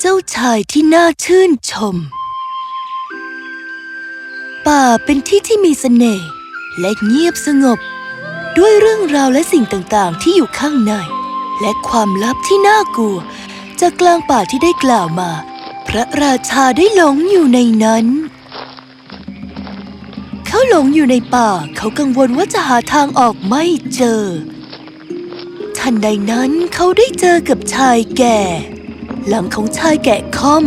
เจ้าชายที่น่าชื่นชม ป่าเป็นที่ที่มีเสน่ห์และเงียบสงบ ด้วยเรื่องราวและสิ่งต่างๆ ที่อยู่ข้างใน และความลับที่น่ากลัว จากกลางป่าที่ได้กล่าวมา พระราชาได้หลงอยู่ในนั้นเขาหลงอยู่ในป่า เขากังวลว่าจะหาทางออกไม่เจอ ทันใดนั้นเขาได้เจอกับชายแก่ หลังของชายแก่ค่อม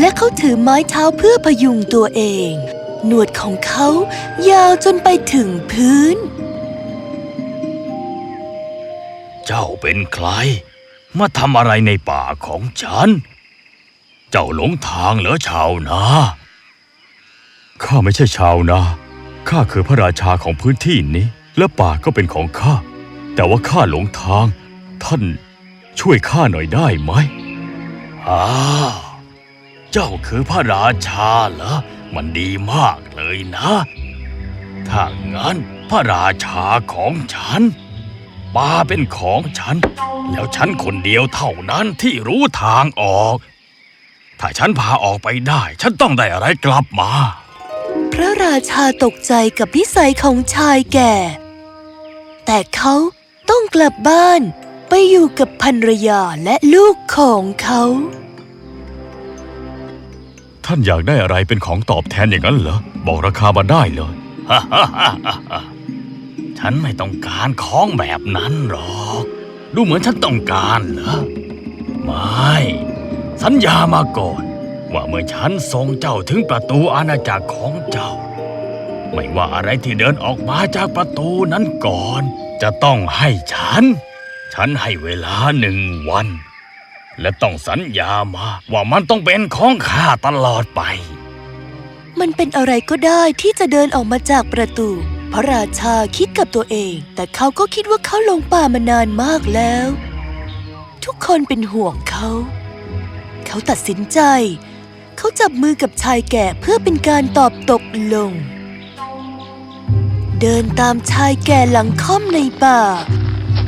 และเขาถือไม้เท้าเพื่อพยุงตัวเอง หนวดของเขายาวจนไปถึงพื้น เจ้าเป็นใคร มาทำอะไรในป่าของฉัน เจ้าหลงทางเหรอชาวนาข้าไม่ใช่ชาวนาข้าคือพระราชาของพื้นที่นี้ และป่าก็เป็นของข้า แต่ว่าข้าหลงทาง ท่านช่วยข้าหน่อยได้ไหมอ้าวเจ้าคือพระราชาเหรอ มันดีมากเลยนะ ถ้างั้นพระราชาของฉันป่าเป็นของฉัน แล้วฉันคนเดียวเท่านั้นที่รู้ทางออก ถ้าฉันพาออกไปได้ ฉันต้องได้อะไรกลับมา พระราชาตกใจกับนิสัยของชายแก่ แต่เขา ต้องกลับบ้านไปอยู่กับภรรยาและลูกของเขา ท่านอยากได้อะไรเป็นของตอบแทนอย่างนั้นเหรอ บอกราคามาได้เลย ฉันไม่ต้องการของแบบนั้นหรอก ดูเหมือนฉันต้องการเหรอ ไม่ สัญญามาก่อน ว่าเมื่อฉันส่งเจ้าถึงประตูอาณาจักรของเจ้า ไม่ว่าอะไรที่เดินออกมาจากประตูนั้นก่อน จะต้องให้ฉัน ฉันให้เวลาหนึ่งวัน และต้องสัญญามาว่ามันต้องเป็นของข้าตลอดไป มันเป็นอะไรก็ได้ที่จะเดินออกมาจากประตู พระราชาคิดกับตัวเอง แต่เขาก็คิดว่าเขาลงป่ามานานมากแล้ว ทุกคนเป็นห่วงเขา เขาตัดสินใจ เขาจับมือกับชายแก่เพื่อเป็นการตอบตกลง เดินตามชายแก่หลังค่อมในป่า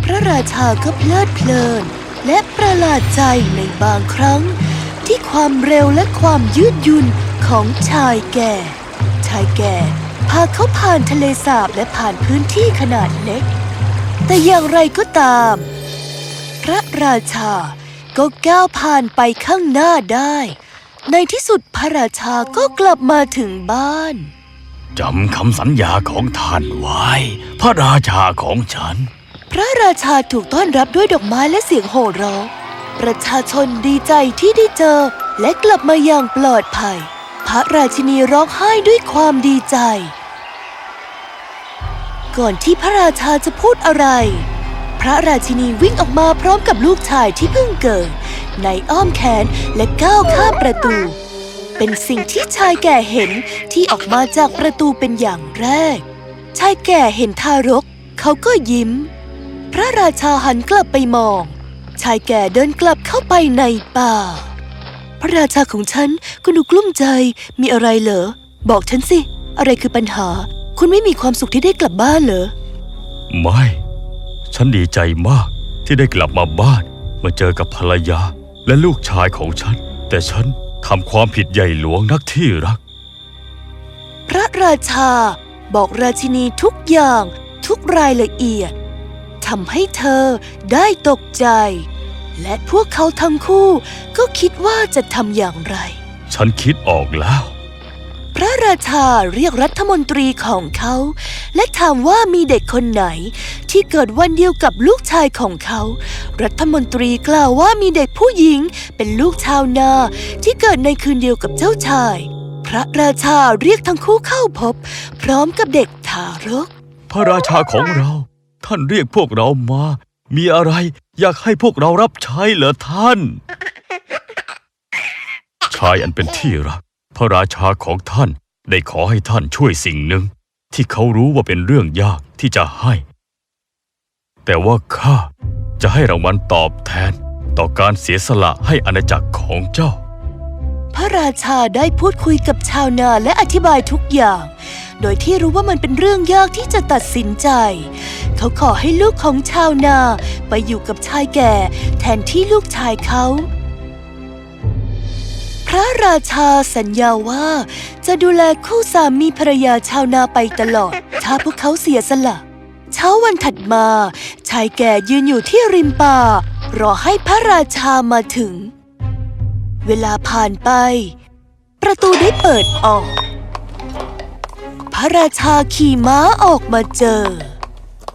พระราชาก็เพลิดเพลิน และประหลาดใจในบางครั้ง ที่ความเร็วและความยืดหยุ่นของชายแก่ ชายแก่พาเขาผ่านทะเลสาบและผ่านพื้นที่ขนาดเล็ก แต่อย่างไรก็ตาม พระราชาก็ก้าวผ่านไปข้างหน้าได้ ในที่สุดพระราชาก็กลับมาถึงบ้าน จำคำสัญญาของท่านไว้ พระราชาของฉัน พระราชาถูกต้อนรับด้วยดอกไม้และเสียงโห่ร้องประชาชนดีใจที่ได้เจอและกลับมาอย่างปลอดภัย พระราชินีร้องไห้ด้วยความดีใจ ก่อนที่พระราชาจะพูดอะไร พระราชินีวิ่งออกมาพร้อมกับลูกชายที่เพิ่งเกิด ในอ้อมแขนและก้าวข้ามประตู เป็นสิ่งที่ชายแก่เห็นที่ออกมาจากประตูเป็นอย่างแรก ชายแก่เห็นทารก เขาก็ยิ้ม พระราชาหันกลับไปมอง ชายแก่เดินกลับเข้าไปในป่า พระราชาของฉันคุณดูกลุ้มใจมีอะไรเหรอ บอกฉันสิ อะไรคือปัญหา คุณไม่มีความสุขที่ได้กลับบ้านเหรอ ไม่ ฉันดีใจมากที่ได้กลับมาบ้าน มาเจอกับภรรยาและลูกชายของฉัน แต่ฉัน ทำความผิดใหญ่หลวงนักที่รัก พระราชาบอกราชินีทุกอย่างทุกรายละเอียดทำให้เธอได้ตกใจ และพวกเขาทั้งคู่ก็คิดว่าจะทำอย่างไร ฉันคิดออกแล้ว พระราชาเรียกรัฐมนตรีของเขา และถามว่ามีเด็กคนไหน ที่เกิดวันเดียวกับลูกชายของเขา รัฐมนตรีกล่าวว่ามีเด็กผู้หญิง เป็นลูกชาวนา ที่เกิดในคืนเดียวกับเจ้าชาย พระราชาเรียกทั้งคู่เข้าพบ พร้อมกับเด็กทารก พระราชาของเรา ท่านเรียกพวกเรามา มีอะไรอยากให้พวกเรารับใช้เหรอท่าน ชายอันเป็นที่รัก พระราชาของท่านได้ขอให้ท่านช่วยสิ่งหนึ่ง ที่เขารู้ว่าเป็นเรื่องยากที่จะให้ แต่ว่าข้าจะให้รางวัลตอบแทนต่อการเสียสละให้อาณาจักรของเจ้า พระราชาได้พูดคุยกับชาวนาและอธิบายทุกอย่าง โดยที่รู้ว่ามันเป็นเรื่องยากที่จะตัดสินใจ เขาขอให้ลูกของชาวนาไปอยู่กับชายแก่ แทนที่ลูกชายเขา ระราชาสัญญาว่า จะดูแลคู่สามีภรรยาชาวนาไปตลอด ถ้าพวกเขาเสียสละ เช้าวันถัดมา ชายแก่ยืนอยู่ที่ริมป่า รอให้พระราชามาถึง เวลาผ่านไป ประตูได้เปิดออก พระราชาขี่ม้าออกมาเจอ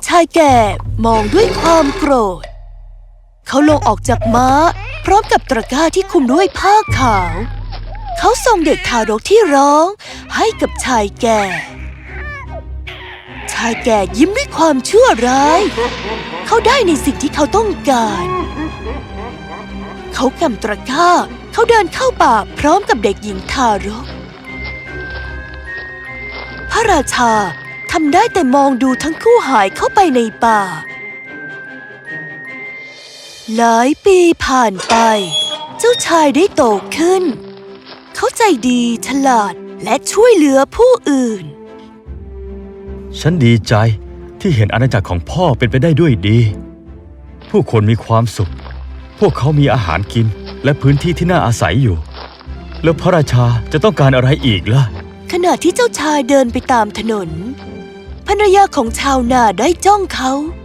ชายแก่มองด้วยความโกรธ เขาลงออกจากม้า พร้อมกับตะกร้าที่คลุมด้วยผ้าขาว เขาส่งเด็กทารกที่ร้อง ให้กับชายแก่ ชายแก่ยิ้มด้วยความชั่วร้าย เขาได้ในสิ่งที่เขาต้องการ เขากำตะกร้า เขาเดินเข้าป่าพร้อมกับเด็กหญิงทารก พระราชาทำได้แต่มองดูทั้งคู่หายเข้าไปในป่า หลายปีผ่านไป เจ้าชายได้โตขึ้น เขาใจดีฉลาดและช่วยเหลือผู้อื่น ฉันดีใจที่เห็นอาณาจักรของพ่อเป็นไปได้ด้วยดี ผู้คนมีความสุข พวกเขามีอาหารกินและพื้นที่ที่น่าอาศัยอยู่ แล้วพระราชาจะต้องการอะไรอีกล่ะ ขณะที่เจ้าชายเดินไปตามถนนภรรยาของชาวนาได้จ้องเขาเ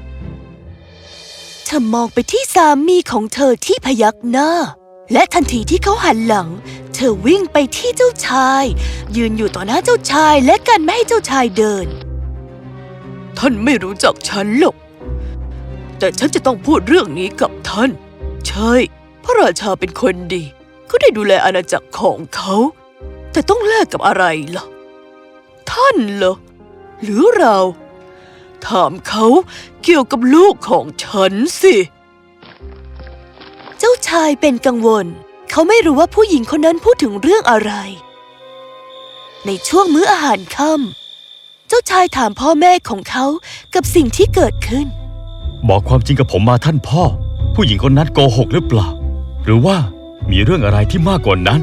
ธอมองไปที่สามีของเธอที่พยักหน้า และทันทีที่เขาหันหลัง เธอวิ่งไปที่เจ้าชาย ยืนอยู่ต่อหน้าเจ้าชายและกันไม่ให้เจ้าชายเดิน ท่านไม่รู้จักฉันหรอก แต่ฉันจะต้องพูดเรื่องนี้กับท่าน ใช่ พระราชาเป็นคนดีเขาได้ดูแลอาณาจักรของเขา แต่ต้องแลกกับอะไรล่ะ ท่านเหรอหรือเรา ถามเขาเกี่ยวกับลูกของฉันสิ เจ้าชายเป็นกังวล เขาไม่รู้ว่าผู้หญิงคนนั้นพูดถึงเรื่องอะไร ในช่วงมื้ออาหารค่ำเจ้าชายถามพ่อแม่ของเขากับสิ่งที่เกิดขึ้น บอกความจริงกับผมมาท่านพ่อ ผู้หญิงคนนั้นโกหกหรือเปล่า หรือว่ามีเรื่องอะไรที่มากกว่านั้น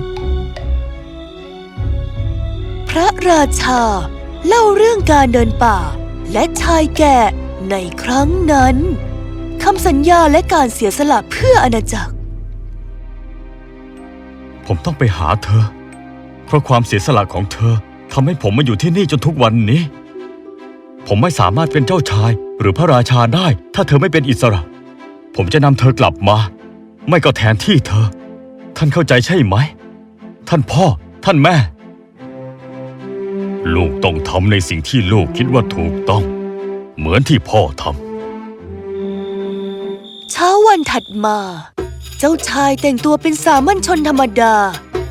พระราชาเล่าเรื่องการเดินป่า และชายแก่ในครั้งนั้นคำสัญญาและการเสียสละเพื่ออาณาจักร ผมต้องไปหาเธอ เพราะความเสียสละของเธอทำให้ผมมาอยู่ที่นี่จนทุกวันนี้ ผมไม่สามารถเป็นเจ้าชายหรือพระราชาได้ ถ้าเธอไม่เป็นอิสระ ผมจะนำเธอกลับมา ไม่ก็แทนที่เธอ ท่านเข้าใจใช่ไหม ท่านพ่อ ท่านแม่ ลูกต้องทำในสิ่งที่ลูกคิดว่าถูกต้อง เหมือนที่พ่อทำเช้าวันถัดมา เจ้าชายแต่งตัวเป็นสามัญชนธรรมดา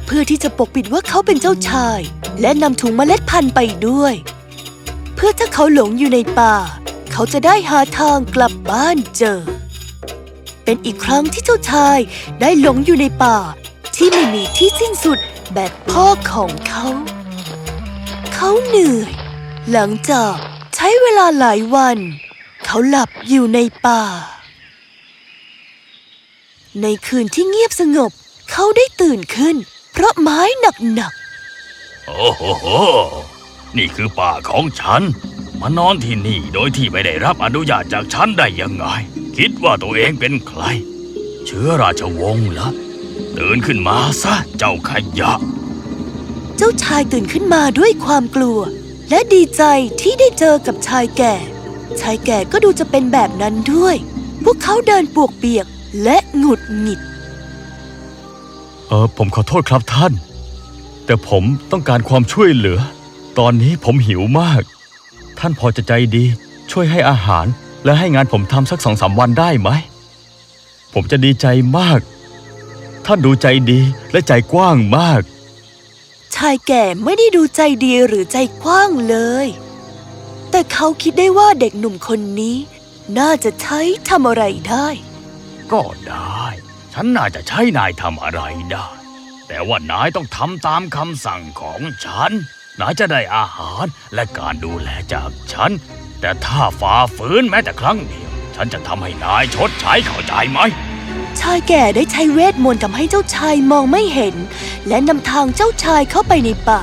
เพื่อที่จะปกปิดว่าเขาเป็นเจ้าชาย และนำถุงเมล็ดพันธุ์ไปด้วย เพื่อถ้าเขาหลงอยู่ในป่า เขาจะได้หาทางกลับบ้านเจอ เป็นอีกครั้งที่เจ้าชายได้หลงอยู่ในป่า ที่ไม่มีที่สิ้นสุดแบบพ่อของเขา เขาเหนื่อย หลังจากใช้เวลาหลายวัน เขาหลับอยู่ในป่า ในคืนที่เงียบสงบ เขาได้ตื่นขึ้น เพราะไม้หนักโอ้โหโหนี่คือป่าของฉัน มานอนที่นี่โดยที่ไม่ได้รับอนุญาตจากฉันได้ยังไง คิดว่าตัวเองเป็นใคร เชื้อราชวงศ์เหรอตื่นขึ้นมาซะเจ้าขยะ เจ้าชายตื่นขึ้นมาด้วยความกลัว และดีใจที่ได้เจอกับชายแก่ ชายแก่ก็ดูจะเป็นแบบนั้นด้วย พวกเขาเดินปวกเปียกและหงุดหงิด เออผมขอโทษครับท่าน แต่ผมต้องการความช่วยเหลือ ตอนนี้ผมหิวมาก ท่านพอจะใจดี ช่วยให้อาหารและให้งานผมทำสักสองสามวันได้ไหม ผมจะดีใจมาก ท่านดูใจดีและใจกว้างมาก ชายแก่ไม่ได้ดูใจดีหรือใจกว้างเลย แต่เขาคิดได้ว่าเด็กหนุ่มคนนี้ น่าจะใช้ทำอะไรได้ ก็ได้ ฉันน่าจะใช้นายทำอะไรได้ แต่ว่านายต้องทำตามคำสั่งของฉัน นายจะได้อาหารและการดูแลจากฉัน แต่ถ้าฝ่าฝืนแม้แต่ครั้งเดียว ฉันจะทำให้นายชดใช้เข้าใจไหม ชายแก่ได้ใช้เวทมนต์ทำให้เจ้าชายมองไม่เห็น และนำทางเจ้าชายเข้าไปในป่า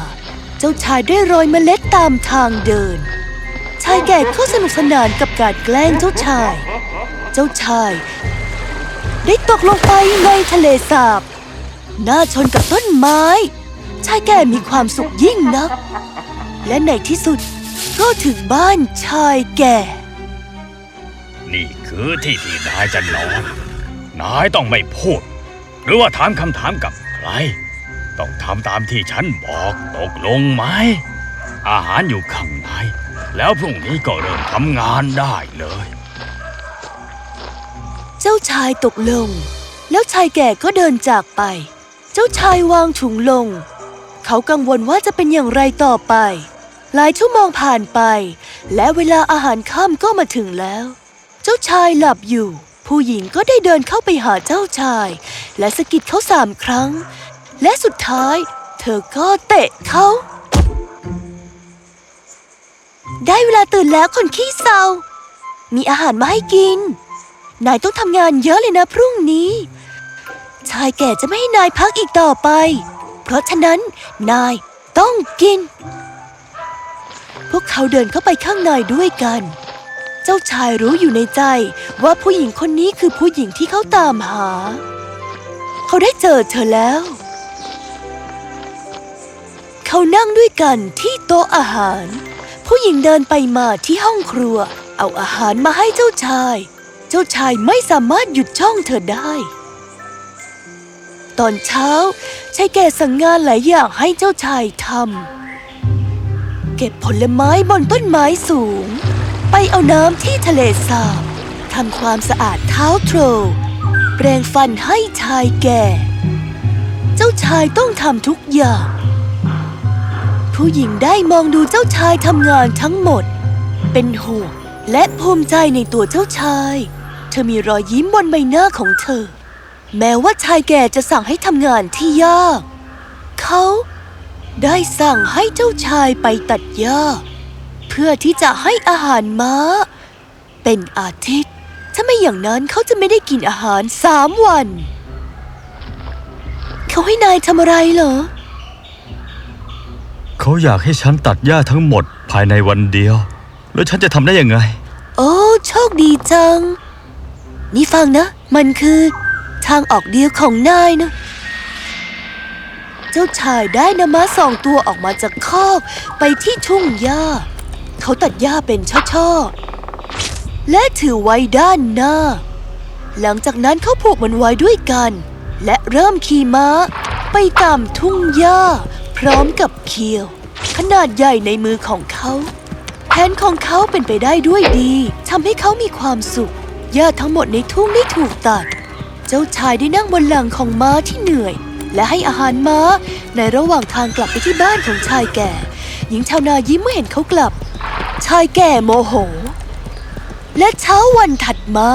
เจ้าชายได้โรยเมล็ดตามทางเดิน ชายแก่ก็สนุกสนานกับการแกล้งเจ้าชาย เจ้าชาย ได้ตกลงไปในทะเลสาบหน้าชนกับต้นไม้ ชายแก่มีความสุขยิ่งนัก และในที่สุดก็ถึงบ้านชายแก่ นี่คือที่ที่นายจะนอน นายต้องไม่พูด หรือว่าถามคำถามกับใคร ต้องทำตามที่ฉันบอกตกลงไหม อาหารอยู่ข้างใน แล้วพรุ่งนี้ก็เริ่มทำงานได้เลย เจ้าชายตกลง แล้วชายแก่ก็เดินจากไป เจ้าชายวางถุงลง เขากังวลว่าจะเป็นอย่างไรต่อไป หลายชั่วโมงผ่านไป และเวลาอาหารค่ำก็มาถึงแล้ว เจ้าชายหลับอยู่ ผู้หญิงก็ได้เดินเข้าไปหาเจ้าชาย และสะกิดเขาสามครั้ง และสุดท้าย เธอก็เตะเขา ได้เวลาตื่นแล้วคนขี้เศร้า มีอาหารมาให้กิน นายต้องทำงานเยอะเลยนะพรุ่งนี้ ชายแก่จะไม่ให้นายพักอีกต่อไป เพราะฉะนั้นนายต้องกิน พวกเขาเดินเข้าไปข้างในด้วยกัน เจ้าชายรู้อยู่ในใจว่าผู้หญิงคนนี้คือผู้หญิงที่เขาตามหา เขาได้เจอเธอแล้ว เขานั่งด้วยกันที่โต๊ะอาหาร ผู้หญิงเดินไปมาที่ห้องครัว เอาอาหารมาให้เจ้าชาย เจ้าชายไม่สามารถหยุดช่องเธอได้ ตอนเช้าชายแก่สั่งงานหลายอย่างให้เจ้าชายทำเก็บผลไม้บนต้นไม้สูง ไปเอาน้ำที่ทะเลสาบทำความสะอาดเท้าโทรแปรงฟันให้ชายแก่ เจ้าชายต้องทำทุกอย่าง ผู้หญิงได้มองดูเจ้าชายทำงานทั้งหมด เป็นห่วงและภูมิใจในตัวเจ้าชาย เธอมีรอยยิ้มบนใบหน้าของเธอ แม้ว่าชายแก่จะสั่งให้ทำงานที่ยาก เขาได้สั่งให้เจ้าชายไปตัดหญ้า พื่อที่จะให้อาหารม้า เป็นอาทิตย์ ถ้าไม่อย่างนั้นเขาจะไม่ได้กินอาหารสามวัน เขาให้นายทำอะไรเหรอ เขาอยากให้ฉันตัดหญ้าทั้งหมดภายในวันเดียว แล้วฉันจะทำได้ยังไง โอ้โชคดีจัง นี่ฟังนะ มันคือทางออกเดียวของนายนะ เจ้าชายได้นำม้าสองตัวออกมาจากคอกไปที่ทุ่งหญ้า เขาตัดหญ้าเป็นช่อๆ และถือไว้ด้านหน้า หลังจากนั้นเขาผูกมันไว้ด้วยกัน และเริ่มขี่ม้า ไปตามทุ่งหญ้า พร้อมกับเคียว ขนาดใหญ่ในมือของเขาแผนของเขาเป็นไปได้ด้วยดีทำให้เขามีความสุขหญ้าทั้งหมดในทุ่งได้ถูกตัด เจ้าชายได้นั่งบนหลังของม้าที่เหนื่อย และให้อาหารม้าในระหว่างทางกลับไปที่บ้านของชายแก่ หญิงชาวนายิ้มเมื่อเห็นเขากลับ ชายแก่โมโห และเช้าวันถัดมา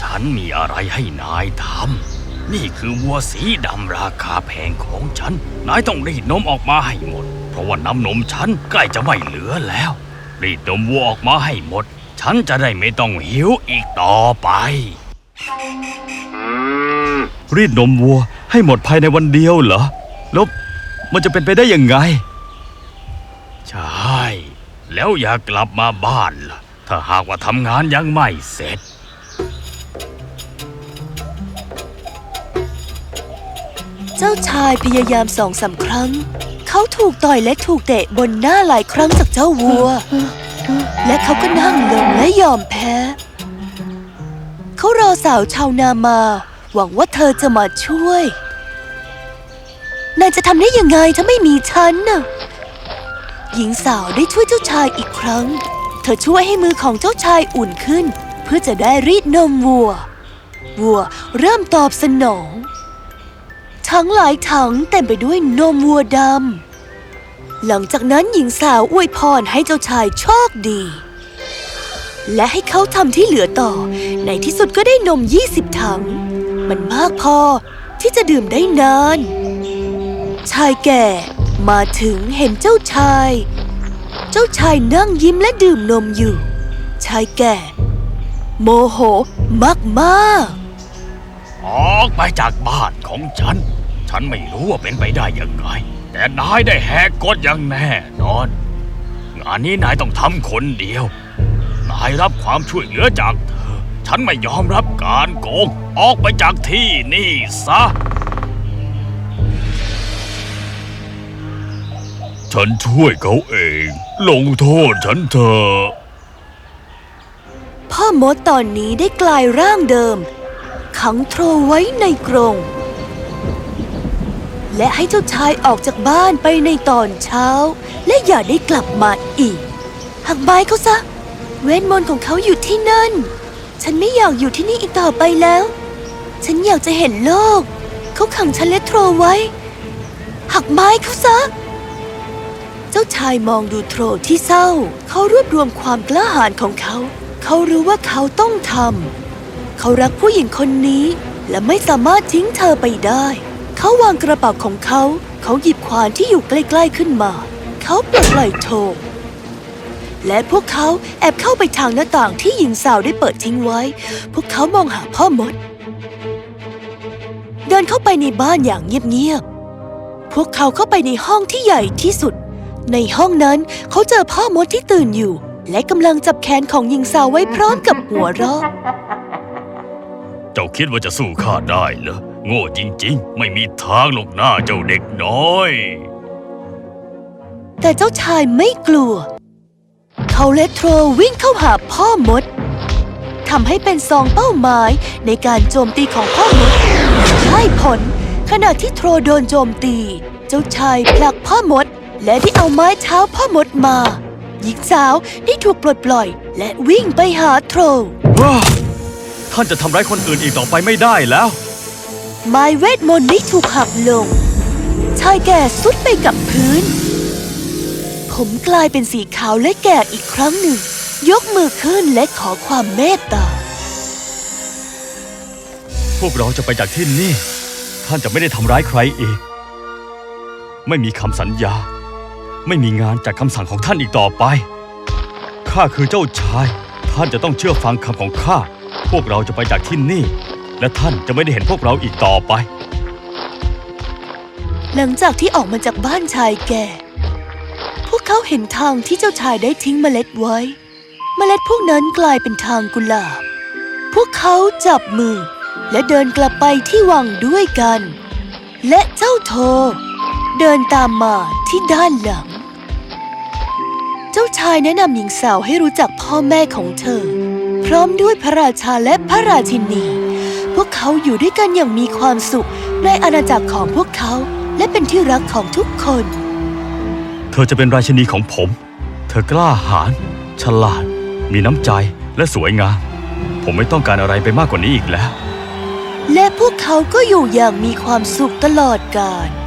ฉันมีอะไรให้นายทำนี่คือวัวสีดำราคาแพงของฉัน นายต้องรีดนมออกมาให้หมด เพราะว่าน้ำนมฉันใกล้จะไม่เหลือแล้ว รีดนมวัวออกมาให้หมด ฉันจะได้ไม่ต้องหิวอีกต่อไป รีดนมวัวให้หมดภายในวันเดียวเหรอ แล้วมันจะเป็นไปได้ยังไงใช่ แล้วอย่ากลับมาบ้านล่ะ ถ้าหากว่าทำงานยังไม่เสร็จ เจ้าชายพยายามสองสามครั้ง เขาถูกต่อยและถูกเตะบนหน้าหลายครั้งจากเจ้าวัว และเขาก็นั่งลงและยอมแพ้ เขารอสาวชาวนามา หวังว่าเธอจะมาช่วยนายจะทำได้ยังไงถ้าไม่มีฉันน่ะ หญิงสาวได้ช่วยเจ้าชายอีกครั้ง เธอช่วยให้มือของเจ้าชายอุ่นขึ้น เพื่อจะได้รีดนมวัว วัวเริ่มตอบสนอง ทั้งหลายถังเต็มไปด้วยนมวัวดำ หลังจากนั้นหญิงสาวอวยพรให้เจ้าชายโชคดี และให้เขาทำที่เหลือต่อ ในที่สุดก็ได้นม20ถัง มันมากพอที่จะดื่มได้นาน ชายแก่ มาถึงเห็นเจ้าชาย เจ้าชายนั่งยิ้มและดื่มนมอยู่ ชายแก่ โมโหมากๆออกไปจากบ้านของฉัน ฉันไม่รู้ว่าเป็นไปได้ยังไง แต่นายได้แหกกฎอย่างแน่นอน งานนี้นายต้องทำคนเดียว นายรับความช่วยเหลือจากเธอ ฉันไม่ยอมรับการโกง ออกไปจากที่นี่ซะ ฉันช่วยเขาเอง ลงโทษฉันเถอะพ่อมดตอนนี้ได้กลายร่างเดิม ขังโทรไว้ในกรง และให้เจ้าชายออกจากบ้านไปในตอนเช้า และอย่าได้กลับมาอีก หักไม้เขาซะ เวทมนต์ของเขาอยู่ที่นั่น ฉันไม่อยากอยู่ที่นี่อีกต่อไปแล้ว ฉันอยากจะเห็นโลก เขาขังฉันและโทรไว้ หักไม้เขาซะ เจ้าชายมองดูโทรที่เศร้า เขารวบรวมความกล้าหาญของเขา เขารู้ว่าเขาต้องทำ เขารักผู้หญิงคนนี้ และไม่สามารถทิ้งเธอไปได้ เขาวางกระเป๋าของเขา เขาหยิบขวานที่อยู่ใกล้ๆขึ้นมา เขาปลดปล่อยโทรและพวกเขาแอบเข้าไปทางหน้าต่างที่หญิงสาวได้เปิดทิ้งไว้ พวกเขามองหาพ่อมด เดินเข้าไปในบ้านอย่างเงียบๆ พวกเขาเข้าไปในห้องที่ใหญ่ที่สุด ในห้องนั้นเขาเจอพ่อมดที่ตื่นอยู่ และกำลังจับแขนของหญิงสาวไว้พร้อมกับหัวเราะ เจ้าคิดว่าจะสู้ข้าได้เหรอ โง่จริงๆ ไม่มีทางหรอกหน้าเจ้าเด็กน้อย แต่เจ้าชายไม่กลัว เขาและโทรวิ่งเข้าหาพ่อมดทำให้เป็นซองเป้าหมายในการโจมตีของพ่อมดได้ผล ขณะที่โทรโดนโจมตี เจ้าชายผลักพ่อมด และได้เอาไม้เท้าพ่อมดมา หญิงสาวได้ถูกปลดปล่อย และวิ่งไปหาโทรว้าท่านจะทำร้ายคนอื่นอีกต่อไปไม่ได้แล้ว ไม้เวทมนต์ได้ถูกหักลง ชายแก่สุดไปกับพื้น ผมกลายเป็นสีขาวและแก่อีกครั้งหนึ่ง ยกมือขึ้นและขอความเมตตา พวกเราจะไปจากที่นี่ ท่านจะไม่ได้ทำร้ายใครอีก ไม่มีคำสัญญา ไม่มีงานจากคำสั่งของท่านอีกต่อไป ข้าคือเจ้าชาย ท่านจะต้องเชื่อฟังคำของข้า พวกเราจะไปจากที่นี่ และท่านจะไม่ได้เห็นพวกเราอีกต่อไป หลังจากที่ออกมาจากบ้านชายแก่ พวกเขาเห็นทางที่เจ้าชายได้ทิ้งเมล็ดไว้ เมล็ดพวกนั้นกลายเป็นทางกุหลาบ พวกเขาจับมือ และเดินกลับไปที่วังด้วยกัน และเจ้าโทเดินตามมาที่ด้านหลัง เจ้าชายแนะนำหญิงสาวให้รู้จักพ่อแม่ของเธอ พร้อมด้วยพระราชาและพระราชินี พวกเขาอยู่ด้วยกันอย่างมีความสุขในอาณาจักรของพวกเขาและเป็นที่รักของทุกคน เธอจะเป็นราชินีของผม เธอกล้าหาญฉลาด มีน้ำใจและสวยงาม ผมไม่ต้องการอะไรไปมากกว่านี้อีกแล้ว และพวกเขาก็อยู่อย่างมีความสุขตลอดกาล